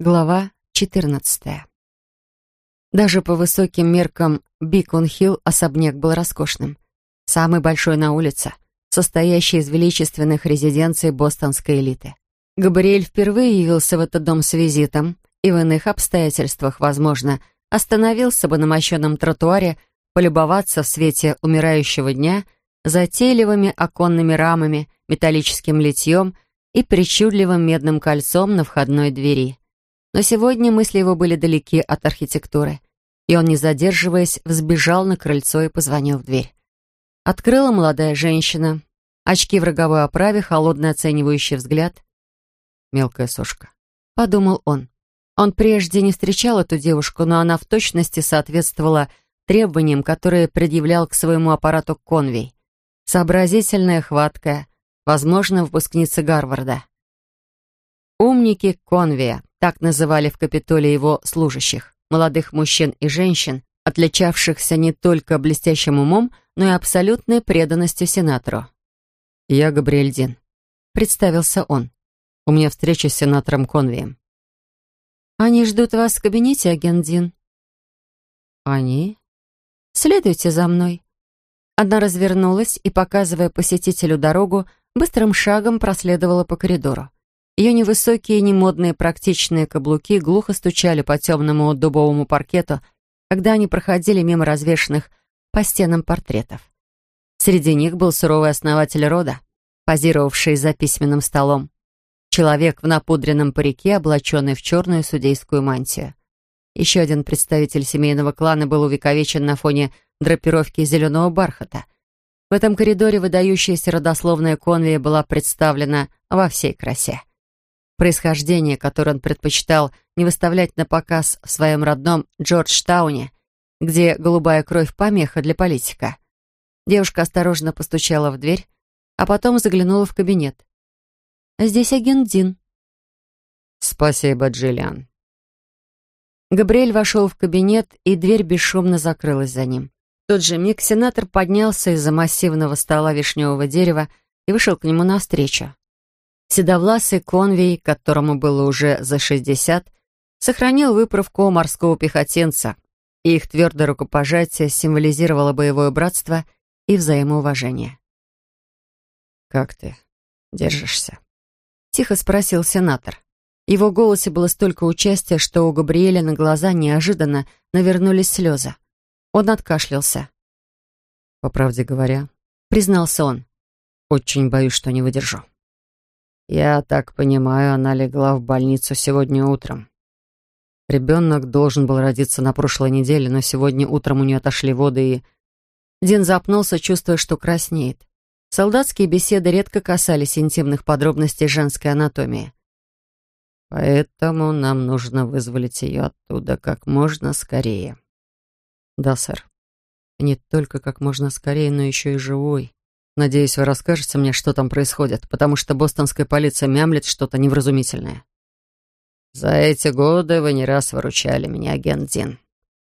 Глава 14. Даже по высоким меркам Бикон-Хилл особняк был роскошным. Самый большой на улице, состоящий из величественных резиденций бостонской элиты. Габриэль впервые явился в этот дом с визитом и в иных обстоятельствах, возможно, остановился бы на мощенном тротуаре полюбоваться в свете умирающего дня затейливыми оконными рамами, металлическим литьем и причудливым медным кольцом на входной двери. Но сегодня мысли его были далеки от архитектуры, и он, не задерживаясь, взбежал на крыльцо и позвонил в дверь. Открыла молодая женщина, очки в роговой оправе, холодный оценивающий взгляд. «Мелкая сошка», — подумал он. Он прежде не встречал эту девушку, но она в точности соответствовала требованиям, которые предъявлял к своему аппарату Конвей. Сообразительная, хваткая, возможно, выпускница Гарварда. Умники Конвия, так называли в Капитолии его служащих, молодых мужчин и женщин, отличавшихся не только блестящим умом, но и абсолютной преданностью сенатору. «Я Габриэль Дин», — представился он. «У меня встреча с сенатором Конвием». «Они ждут вас в кабинете, агент Дин». «Они?» «Следуйте за мной». Она развернулась и, показывая посетителю дорогу, быстрым шагом проследовала по коридору. Ее невысокие, немодные практичные каблуки глухо стучали по темному дубовому паркету, когда они проходили мимо развешанных по стенам портретов. Среди них был суровый основатель рода, позировавший за письменным столом. Человек в напудренном парике, облаченный в черную судейскую мантию. Еще один представитель семейного клана был увековечен на фоне драпировки зеленого бархата. В этом коридоре выдающаяся родословная конвия была представлена во всей красе происхождение, которое он предпочитал не выставлять на показ в своем родном Джорджтауне, где голубая кровь помеха для политика. Девушка осторожно постучала в дверь, а потом заглянула в кабинет. «Здесь агент Дин». «Спасибо, Джиллиан». Габриэль вошел в кабинет, и дверь бесшумно закрылась за ним. В тот же миг сенатор поднялся из-за массивного стола вишневого дерева и вышел к нему навстречу. Седовласый конвей, которому было уже за шестьдесят, сохранил выправку морского пехотинца, и их твердое рукопожатие символизировало боевое братство и взаимоуважение. «Как ты держишься?» — тихо спросил сенатор. В его голосе было столько участия, что у Габриэля на глаза неожиданно навернулись слезы. Он откашлялся. «По правде говоря», — признался он, — «очень боюсь, что не выдержу». «Я так понимаю, она легла в больницу сегодня утром. Ребенок должен был родиться на прошлой неделе, но сегодня утром у нее отошли воды и...» Дин запнулся, чувствуя, что краснеет. Солдатские беседы редко касались интимных подробностей женской анатомии. «Поэтому нам нужно вызволить ее оттуда как можно скорее». «Да, сэр. не только как можно скорее, но еще и живой. Надеюсь, вы расскажете мне, что там происходит, потому что бостонская полиция мямлит что-то невразумительное. За эти годы вы не раз выручали меня, агент Дин.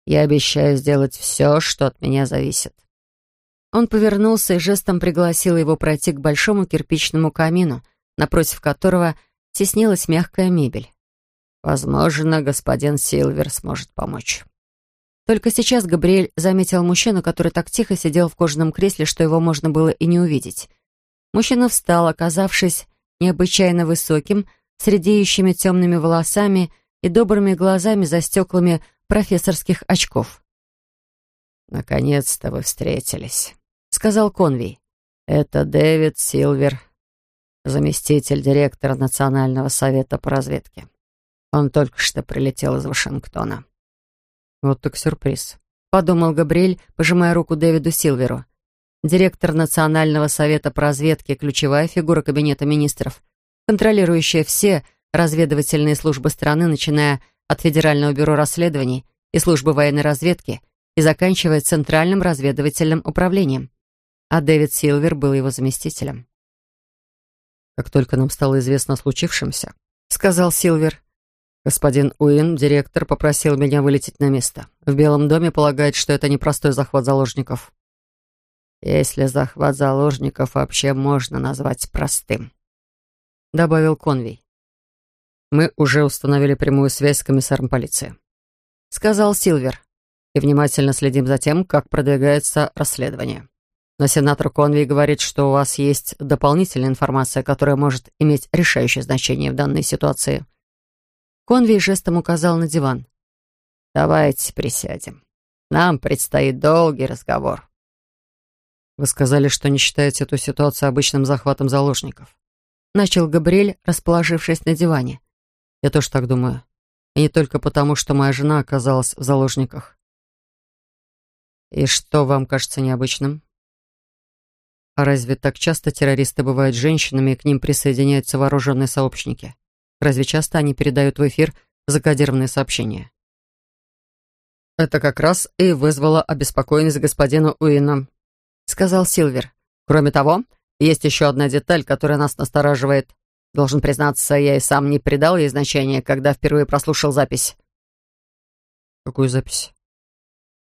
Я обещаю сделать все, что от меня зависит. Он повернулся и жестом пригласил его пройти к большому кирпичному камину, напротив которого теснилась мягкая мебель. Возможно, господин Силвер сможет помочь. Только сейчас Габриэль заметил мужчину, который так тихо сидел в кожаном кресле, что его можно было и не увидеть. Мужчина встал, оказавшись необычайно высоким, с редеющими темными волосами и добрыми глазами за стеклами профессорских очков. «Наконец-то вы встретились», — сказал Конвей. «Это Дэвид Силвер, заместитель директора Национального совета по разведке. Он только что прилетел из Вашингтона». «Вот так сюрприз», — подумал Габриэль, пожимая руку Дэвиду Силверу. Директор Национального совета по разведке, ключевая фигура Кабинета министров, контролирующая все разведывательные службы страны, начиная от Федерального бюро расследований и службы военной разведки и заканчивая Центральным разведывательным управлением. А Дэвид Силвер был его заместителем. «Как только нам стало известно о случившемся», — сказал Силвер, Господин Уин, директор, попросил меня вылететь на место. В Белом доме полагает, что это непростой захват заложников. Если захват заложников вообще можно назвать простым, добавил Конвей. Мы уже установили прямую связь с комиссаром полиции», — сказал Силвер. «И внимательно следим за тем, как продвигается расследование. Но сенатор Конви говорит, что у вас есть дополнительная информация, которая может иметь решающее значение в данной ситуации». Конви жестом указал на диван. «Давайте присядем. Нам предстоит долгий разговор». «Вы сказали, что не считаете эту ситуацию обычным захватом заложников». Начал Габриэль, расположившись на диване. Я тоже так думаю. И не только потому, что моя жена оказалась в заложниках. И что вам кажется необычным? А разве так часто террористы бывают женщинами, и к ним присоединяются вооруженные сообщники? Разве часто они передают в эфир закодированные сообщения? Это как раз и вызвало обеспокоенность господина Уина, сказал Силвер. Кроме того, есть еще одна деталь, которая нас настораживает. Должен признаться, я и сам не придал ей значения, когда впервые прослушал запись. Какую запись?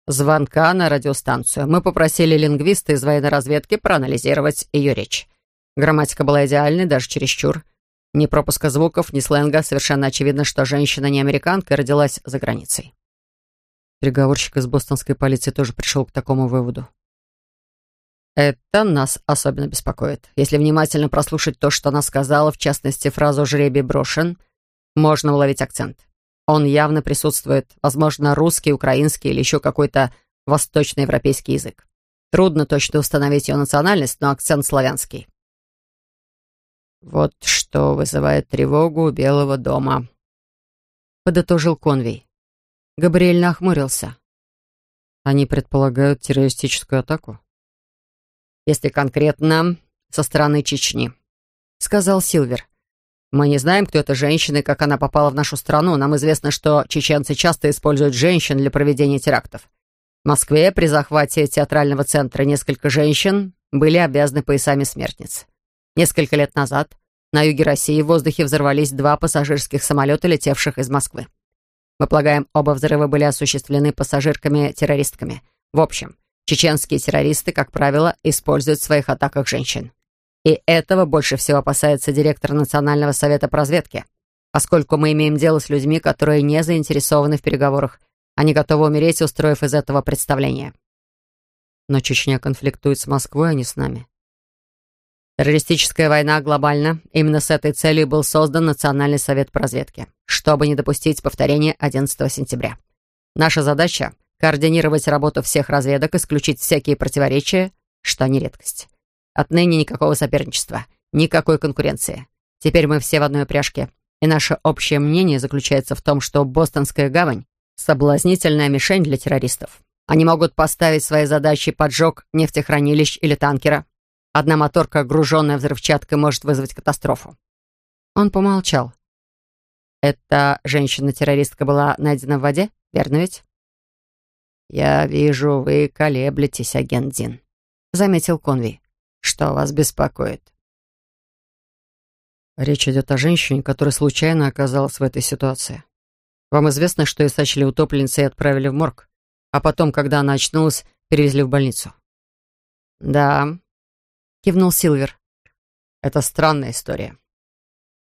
Звонка на радиостанцию. Мы попросили лингвиста из военной разведки проанализировать ее речь. Грамматика была идеальной, даже чересчур. Ни пропуска звуков, ни сленга. Совершенно очевидно, что женщина не американка и родилась за границей. Переговорщик из бостонской полиции тоже пришел к такому выводу. Это нас особенно беспокоит. Если внимательно прослушать то, что она сказала, в частности, фразу «жребий брошен», можно уловить акцент. Он явно присутствует, возможно, русский, украинский или еще какой-то восточноевропейский язык. Трудно точно установить ее национальность, но акцент славянский. «Вот что вызывает тревогу у Белого дома», — подытожил Конвей. Габриэль нахмурился. «Они предполагают террористическую атаку?» если конкретно со стороны Чечни», — сказал Силвер. «Мы не знаем, кто эта женщина и как она попала в нашу страну. Нам известно, что чеченцы часто используют женщин для проведения терактов. В Москве при захвате театрального центра несколько женщин были обязаны поясами смертниц. Несколько лет назад на юге России в воздухе взорвались два пассажирских самолета, летевших из Москвы. Мы полагаем, оба взрыва были осуществлены пассажирками-террористками. В общем, Чеченские террористы, как правило, используют в своих атаках женщин. И этого больше всего опасается директор Национального совета по разведке, поскольку мы имеем дело с людьми, которые не заинтересованы в переговорах. Они готовы умереть, устроив из этого представление. Но Чечня конфликтует с Москвой, а не с нами. Террористическая война глобальна. Именно с этой целью был создан Национальный совет по разведке, чтобы не допустить повторения 11 сентября. Наша задача координировать работу всех разведок, исключить всякие противоречия, что не редкость. Отныне никакого соперничества, никакой конкуренции. Теперь мы все в одной упряжке, и наше общее мнение заключается в том, что Бостонская гавань — соблазнительная мишень для террористов. Они могут поставить свои задачи поджог нефтехранилищ или танкера. Одна моторка, груженная взрывчаткой, может вызвать катастрофу. Он помолчал. «Эта женщина-террористка была найдена в воде, верно ведь?» «Я вижу, вы колеблетесь, агент Дин», — заметил Конви. «Что вас беспокоит?» Речь идет о женщине, которая случайно оказалась в этой ситуации. Вам известно, что ее сочли утопленницей и отправили в морг, а потом, когда она очнулась, перевезли в больницу. «Да», — кивнул Силвер. «Это странная история».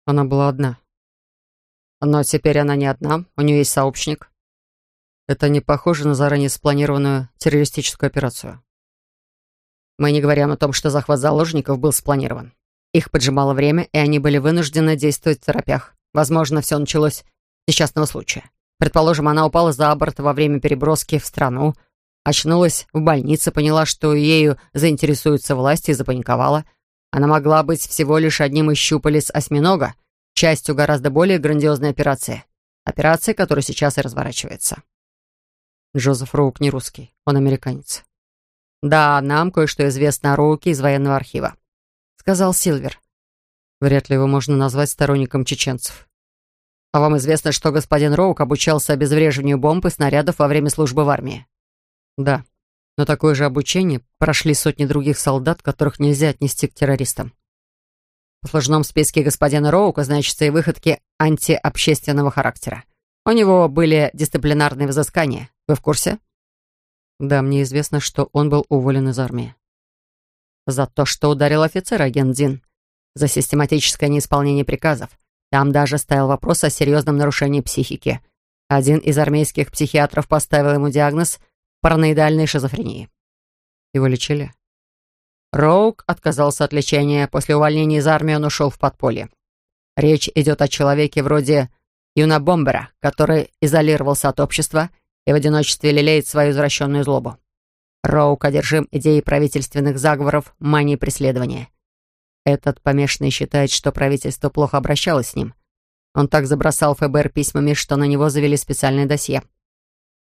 Она была одна. Но теперь она не одна, у нее есть сообщник. Это не похоже на заранее спланированную террористическую операцию. Мы не говорим о том, что захват заложников был спланирован. Их поджимало время, и они были вынуждены действовать в торопях. Возможно, все началось с несчастного случая. Предположим, она упала за борт во время переброски в страну, очнулась в больнице, поняла, что ею заинтересуются власти и запаниковала. Она могла быть всего лишь одним из щупалец осьминога, частью гораздо более грандиозной операции. Операции, которая сейчас и разворачивается. Джозеф Роук не русский, он американец. «Да, нам кое-что известно о Роуке из военного архива», — сказал Силвер. «Вряд ли его можно назвать сторонником чеченцев». «А вам известно, что господин Роук обучался обезвреживанию бомб и снарядов во время службы в армии?» «Да, но такое же обучение прошли сотни других солдат, которых нельзя отнести к террористам». В послужном списке господина Роука значатся и выходки антиобщественного характера. У него были дисциплинарные взыскания. Вы в курсе? Да, мне известно, что он был уволен из армии. За то, что ударил офицера, агент Дин. За систематическое неисполнение приказов. Там даже стоял вопрос о серьезном нарушении психики. Один из армейских психиатров поставил ему диагноз параноидальной шизофрении. Его лечили? Роук отказался от лечения. После увольнения из армии он ушел в подполье. Речь идет о человеке вроде юнобомбера, который изолировался от общества и в одиночестве лелеет свою извращенную злобу. Роук одержим идеей правительственных заговоров, мании преследования. Этот помешанный считает, что правительство плохо обращалось с ним. Он так забросал ФБР письмами, что на него завели специальное досье.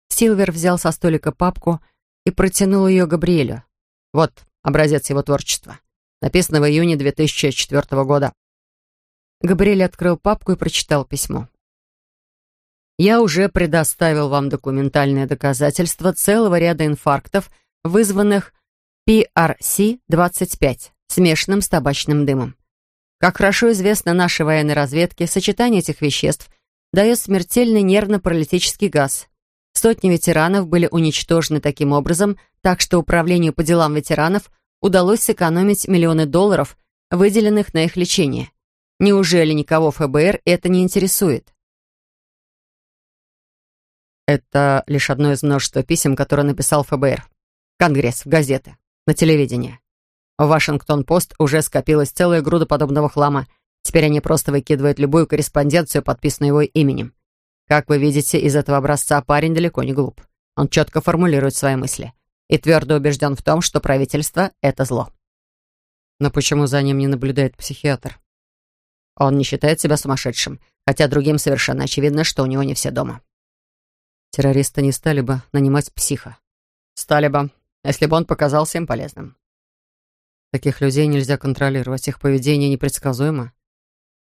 Силвер взял со столика папку и протянул ее Габриэлю. Вот образец его творчества. Написано в июне 2004 года. Габриэль открыл папку и прочитал письмо. «Я уже предоставил вам документальные доказательства целого ряда инфарктов, вызванных PRC-25, смешанным с табачным дымом. Как хорошо известно нашей военной разведке, сочетание этих веществ дает смертельный нервно-паралитический газ. Сотни ветеранов были уничтожены таким образом, так что Управлению по делам ветеранов удалось сэкономить миллионы долларов, выделенных на их лечение. Неужели никого ФБР это не интересует? Это лишь одно из множества писем, которые написал ФБР. Конгресс, в газеты, на телевидении. В Вашингтон-Пост уже скопилась целая груда подобного хлама. Теперь они просто выкидывают любую корреспонденцию, подписанную его именем. Как вы видите, из этого образца парень далеко не глуп. Он четко формулирует свои мысли и твердо убежден в том, что правительство — это зло. Но почему за ним не наблюдает психиатр? Он не считает себя сумасшедшим, хотя другим совершенно очевидно, что у него не все дома. Террористы не стали бы нанимать психа. Стали бы, если бы он показался им полезным. Таких людей нельзя контролировать, их поведение непредсказуемо.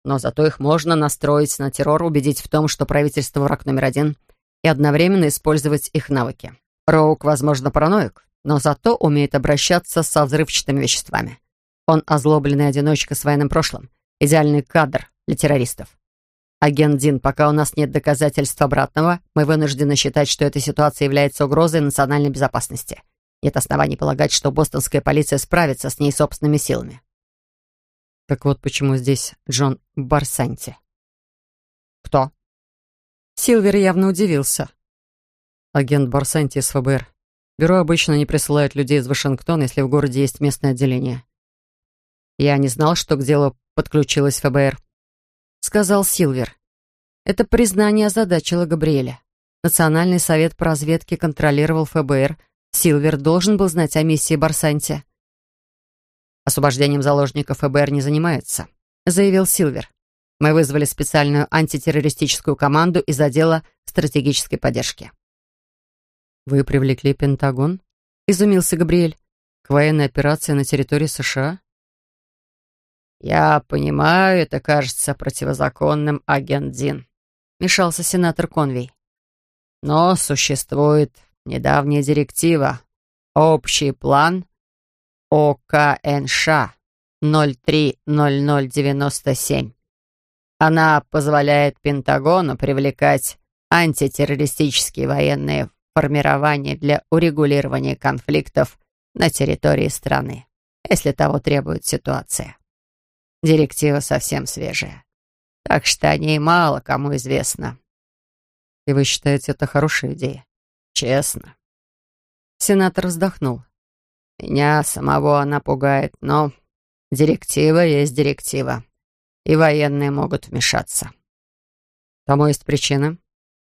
Но зато их можно настроить на террор, убедить в том, что правительство враг номер один, и одновременно использовать их навыки. Роук, возможно, параноик, но зато умеет обращаться со взрывчатыми веществами. Он озлобленный одиночка с военным прошлым, идеальный кадр для террористов. Агент Дин, пока у нас нет доказательств обратного, мы вынуждены считать, что эта ситуация является угрозой национальной безопасности. Нет оснований полагать, что бостонская полиция справится с ней собственными силами. Так вот почему здесь Джон Барсанти. Кто? Силвер явно удивился. Агент Барсанти из ФБР. Бюро обычно не присылает людей из Вашингтона, если в городе есть местное отделение. Я не знал, что к делу подключилась ФБР. Сказал Силвер. Это признание озадачило Габриэля. Национальный совет по разведке контролировал ФБР, Силвер должен был знать о миссии Барсанти. «Освобождением заложников ФБР не занимается», — заявил Силвер. «Мы вызвали специальную антитеррористическую команду из отдела стратегической поддержки». «Вы привлекли Пентагон?» — изумился Габриэль. «К военной операции на территории США?» «Я понимаю, это кажется противозаконным, агент Дин», — мешался сенатор Конвей. «Но существует Недавняя директива. Общий план ОКНШ 030097. Она позволяет Пентагону привлекать антитеррористические военные формирования для урегулирования конфликтов на территории страны, если того требует ситуация. Директива совсем свежая, так что о ней мало кому известно. И вы считаете, это хорошая идея? честно. Сенатор вздохнул. Меня самого она пугает, но директива есть директива, и военные могут вмешаться. Тому есть причина.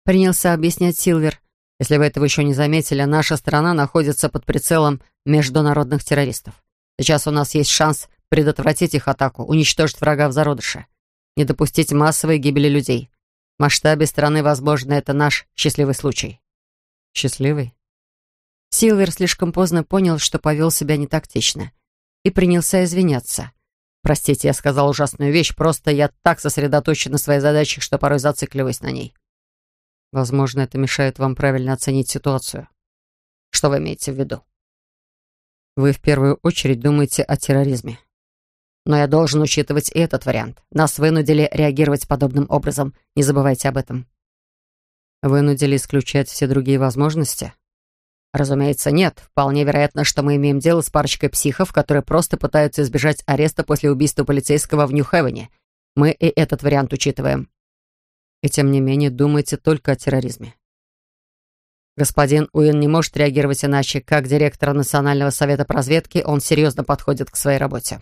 Принялся объяснять Силвер. Если вы этого еще не заметили, наша страна находится под прицелом международных террористов. Сейчас у нас есть шанс предотвратить их атаку, уничтожить врага в зародыше, не допустить массовой гибели людей. В масштабе страны, возможно, это наш счастливый случай. Счастливый? Силвер слишком поздно понял, что повел себя не тактично, и принялся извиняться. «Простите, я сказал ужасную вещь, просто я так сосредоточен на своей задаче, что порой зацикливаюсь на ней». «Возможно, это мешает вам правильно оценить ситуацию». «Что вы имеете в виду?» «Вы в первую очередь думаете о терроризме». «Но я должен учитывать и этот вариант. Нас вынудили реагировать подобным образом. Не забывайте об этом». Вынудили исключать все другие возможности? Разумеется, нет. Вполне вероятно, что мы имеем дело с парочкой психов, которые просто пытаются избежать ареста после убийства полицейского в Нью-Хевене Мы и этот вариант учитываем. И тем не менее думаете только о терроризме. Господин Уин не может реагировать иначе. Как директор Национального совета по разведке, он серьезно подходит к своей работе.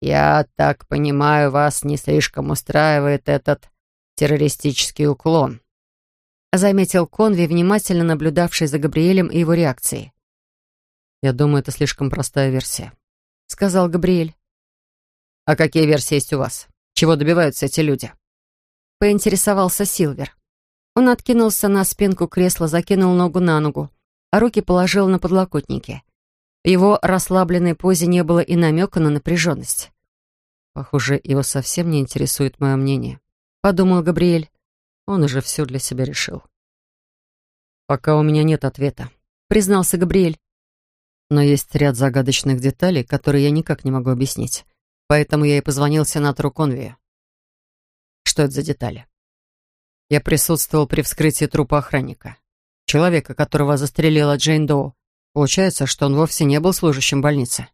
«Я так понимаю, вас не слишком устраивает этот террористический уклон», заметил Конви, внимательно наблюдавший за Габриэлем и его реакцией. «Я думаю, это слишком простая версия», — сказал Габриэль. «А какие версии есть у вас? Чего добиваются эти люди?» Поинтересовался Силвер. Он откинулся на спинку кресла, закинул ногу на ногу, а руки положил на подлокотники. В его расслабленной позе не было и намека на напряженность. «Похоже, его совсем не интересует мое мнение», — подумал Габриэль. Он уже все для себя решил. «Пока у меня нет ответа», — признался Габриэль. «Но есть ряд загадочных деталей, которые я никак не могу объяснить. Поэтому я и позвонил сенатору Конвию». «Что это за детали?» Я присутствовал при вскрытии трупа охранника. Человека, которого застрелила Джейн Доу. Получается, что он вовсе не был служащим больницы.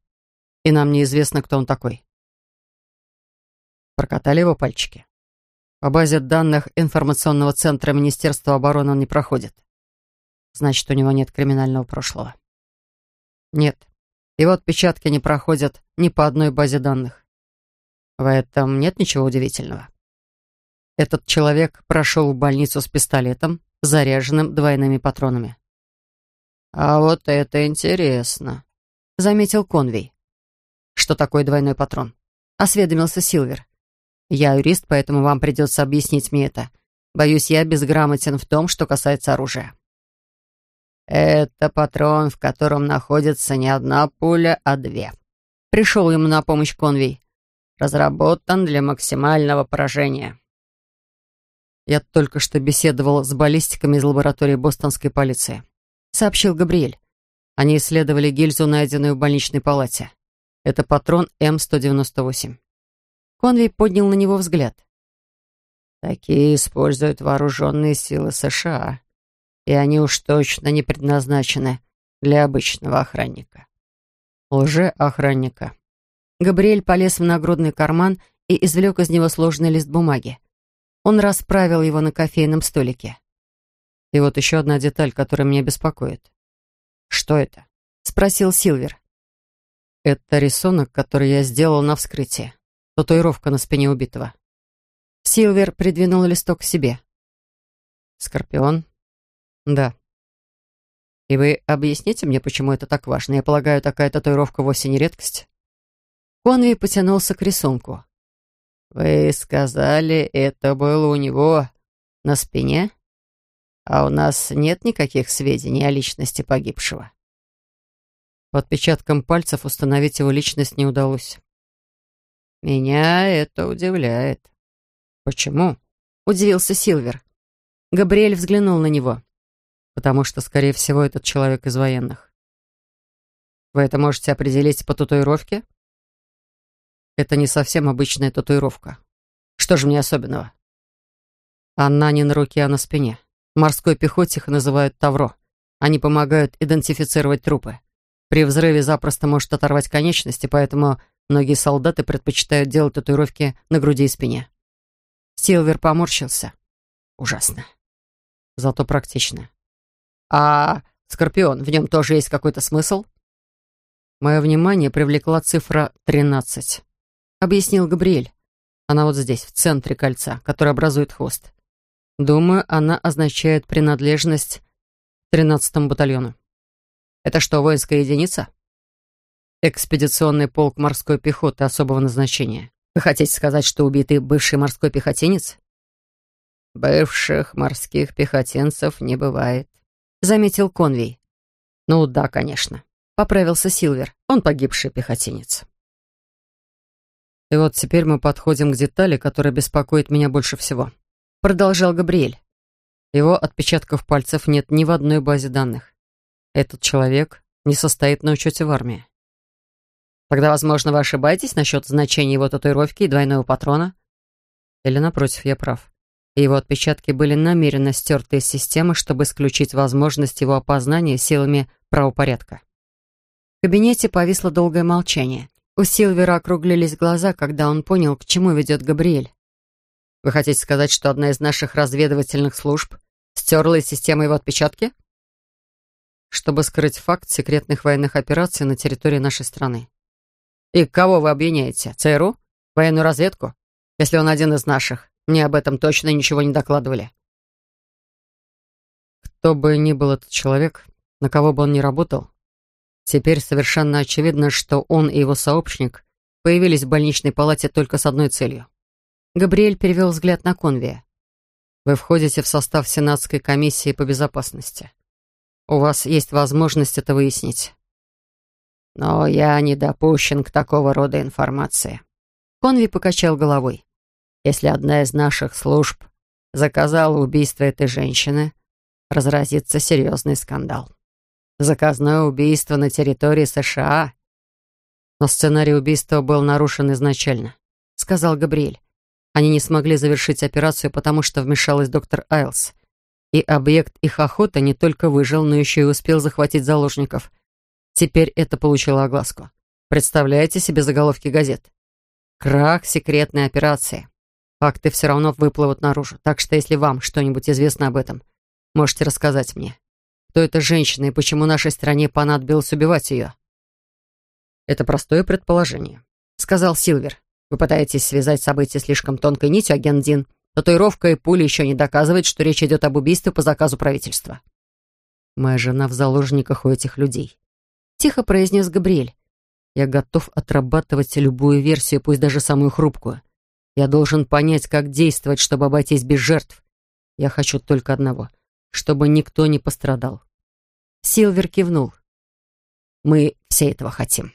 И нам неизвестно, кто он такой. Прокатали его пальчики. По базе данных информационного центра Министерства обороны он не проходит. Значит, у него нет криминального прошлого. Нет. Его отпечатки не проходят ни по одной базе данных. В этом нет ничего удивительного. Этот человек прошел в больницу с пистолетом, заряженным двойными патронами. «А вот это интересно», — заметил Конвей. «Что такое двойной патрон?» — осведомился Силвер. «Я юрист, поэтому вам придется объяснить мне это. Боюсь, я безграмотен в том, что касается оружия». «Это патрон, в котором находится не одна пуля, а две». Пришел ему на помощь Конвей. «Разработан для максимального поражения». Я только что беседовал с баллистиками из лаборатории бостонской полиции. Сообщил Габриэль. Они исследовали гильзу, найденную в больничной палате. Это патрон М-198. Конвей поднял на него взгляд. Такие используют вооруженные силы США. И они уж точно не предназначены для обычного охранника. Лже-охранника. Габриэль полез в нагрудный карман и извлек из него сложный лист бумаги. Он расправил его на кофейном столике. И вот еще одна деталь, которая меня беспокоит. «Что это?» — спросил Силвер. «Это рисунок, который я сделал на вскрытии. Татуировка на спине убитого». Силвер придвинул листок к себе. «Скорпион?» «Да». «И вы объясните мне, почему это так важно? Я полагаю, такая татуировка вовсе не редкость?» Конви потянулся к рисунку. «Вы сказали, это было у него на спине? А у нас нет никаких сведений о личности погибшего?» По отпечаткам пальцев установить его личность не удалось. «Меня это удивляет». «Почему?» — удивился Силвер. Габриэль взглянул на него. «Потому что, скорее всего, этот человек из военных». «Вы это можете определить по татуировке?» Это не совсем обычная татуировка. Что же мне особенного? Она не на руке, а на спине. В морской пехоте их называют тавро. Они помогают идентифицировать трупы. При взрыве запросто может оторвать конечности, поэтому многие солдаты предпочитают делать татуировки на груди и спине. Силвер поморщился. Ужасно. Зато практично. А Скорпион, в нем тоже есть какой-то смысл? Мое внимание привлекла цифра 13 объяснил Габриэль. Она вот здесь, в центре кольца, которое образует хвост. Думаю, она означает принадлежность к 13-му батальону. Это что, воинская единица? Экспедиционный полк морской пехоты особого назначения. Вы хотите сказать, что убитый бывший морской пехотинец? Бывших морских пехотинцев не бывает, заметил Конвей. Ну да, конечно. Поправился Силвер. Он погибший пехотинец. И вот теперь мы подходим к детали, которая беспокоит меня больше всего. Продолжал Габриэль. Его отпечатков пальцев нет ни в одной базе данных. Этот человек не состоит на учете в армии. Тогда, возможно, вы ошибаетесь насчет значения его татуировки и двойного патрона? Или, напротив, я прав. его отпечатки были намеренно стерты из системы, чтобы исключить возможность его опознания силами правопорядка. В кабинете повисло долгое молчание. У Силвера округлились глаза, когда он понял, к чему ведет Габриэль. «Вы хотите сказать, что одна из наших разведывательных служб стерла из системы его отпечатки?» «Чтобы скрыть факт секретных военных операций на территории нашей страны». «И кого вы обвиняете? ЦРУ? Военную разведку? Если он один из наших, мне об этом точно ничего не докладывали». Кто бы ни был этот человек, на кого бы он ни работал, теперь совершенно очевидно, что он и его сообщник появились в больничной палате только с одной целью. Габриэль перевел взгляд на Конвия. Вы входите в состав Сенатской комиссии по безопасности. У вас есть возможность это выяснить. Но я не допущен к такого рода информации. Конви покачал головой. Если одна из наших служб заказала убийство этой женщины, разразится серьезный скандал. Заказное убийство на территории США. Но сценарий убийства был нарушен изначально, сказал Габриэль. Они не смогли завершить операцию, потому что вмешалась доктор Айлс. И объект их охоты не только выжил, но еще и успел захватить заложников. Теперь это получило огласку. Представляете себе заголовки газет? Крах секретной операции. Факты все равно выплывут наружу, так что если вам что-нибудь известно об этом, Можете рассказать мне, кто эта женщина и почему нашей стране понадобилось убивать ее?» «Это простое предположение», — сказал Силвер. «Вы пытаетесь связать события слишком тонкой нитью, агент Дин. Татуировка и пули еще не доказывают, что речь идет об убийстве по заказу правительства». «Моя жена в заложниках у этих людей», — тихо произнес Габриэль. «Я готов отрабатывать любую версию, пусть даже самую хрупкую. Я должен понять, как действовать, чтобы обойтись без жертв. Я хочу только одного чтобы никто не пострадал. Силвер кивнул. «Мы все этого хотим».